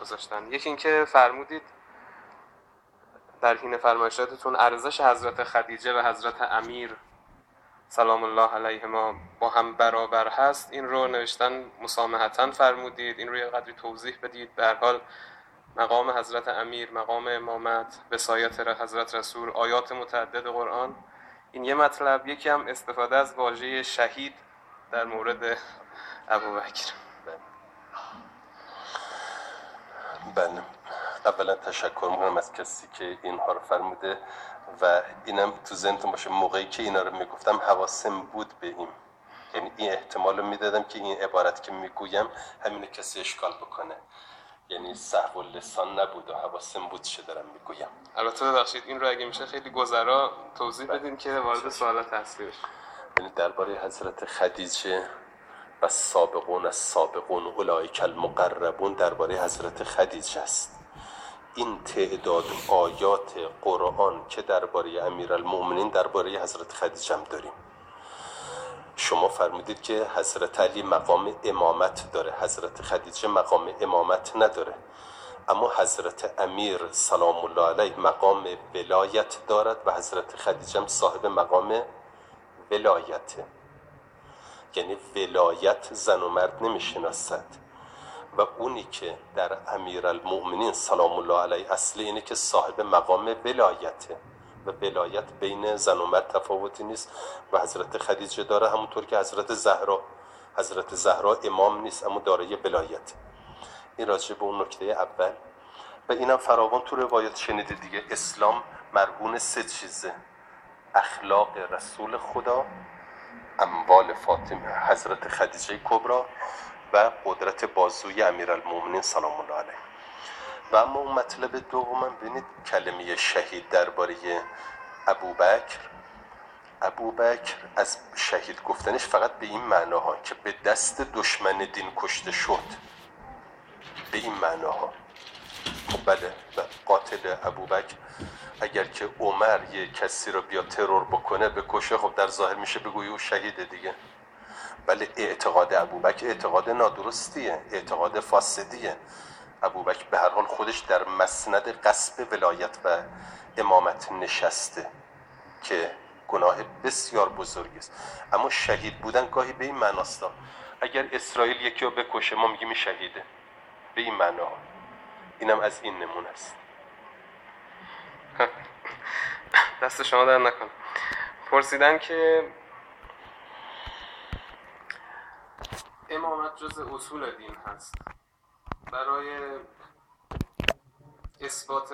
گذاشتن. یکی اینکه فرمودید در حین فرمایشاتتون ارزش حضرت خدیجه و حضرت امیر سلام الله علیهما با هم برابر هست. این رو نوشتن مسامحتا فرمودید. این رو یه قدری توضیح بدید. به حال مقام حضرت امیر مقام امامت وسایت حضرت رسول آیات متعدد قرآن. این یه مطلب. یکی هم استفاده از واژه شهید در مورد ابوبکر بله اولا تشکر می‌کنم از کسی که اینها رو فرموده و اینم تو ذهنتون باشه. موقعی که اینا رو می‌گفتم حواسم بود به این. یعنی این احتمال رو می‌دادم که این عبارت که می‌گویم همین کسی اشکال بکنه. یعنی صحو لسان نبود و حواسم بود چه دارم می‌گویم. البته ببخشید این رو اگه میشه خیلی گذرا توضیح بدین که وارد سوالات اصلی یعنی درباره حضرت خدیجه و سابقون از سابقون اولئک المقربون درباره حضرت خدیجه است. این تعداد آیات قرآن که درباره امیرالمؤمنین درباره حضرت خدیجه هم داریم. شما فرمودید که حضرت علی مقام امامت داره. حضرت خدیجه مقام امامت نداره. اما حضرت امیر سلام الله علیه مقام ولایت دارد و حضرت خدیجه هم صاحب مقام ولایته. یعنی ولایت زن و مرد نمی‌شناسد. و اونی که در امیر المؤمنین سلام الله علیه اصل اینه که صاحب مقام ولایته و ولایت بین زن و مرد تفاوتی نیست و حضرت خدیجه داره همونطور که حضرت زهرا. حضرت زهرا امام نیست اما دارای ولایت. این راجع به اون نکته اول. و اینم فراوان تو روایت شنیده دیگه. اسلام مرهون سه چیزه. اخلاق رسول خدا اموال فاطمه حضرت خدیجه کبرا و قدرت بازوی امیرالمومنین سلام الله علیه. و اما اون مطلب دومم ببینید کلمه شهید درباره ابوبکر. ابوبکر از شهید گفتنش فقط به این معناها که به دست دشمن دین کشته شد. به این معناها. خب بله قاتل ابوبکر اگر که عمر یه کسی رو بیا ترور بکنه بکشه خب در ظاهر میشه بگویی او شهیده دیگه. ولی اعتقاد ابوبکر اعتقاد نادرستیه اعتقاد فاسدیه. ابوبکر به هر حال خودش در مسند قصب ولایت و امامت نشسته که گناه بسیار بزرگی است. اما شهید بودن گاهی به این معناستا اگر اسرائیل یکی رو بکشه ما میگیم شهیده. به این معنا. اینم از این نمونه است. دست شما در نکن پرسیدن که امامت جز اصول دین هست. برای اثبات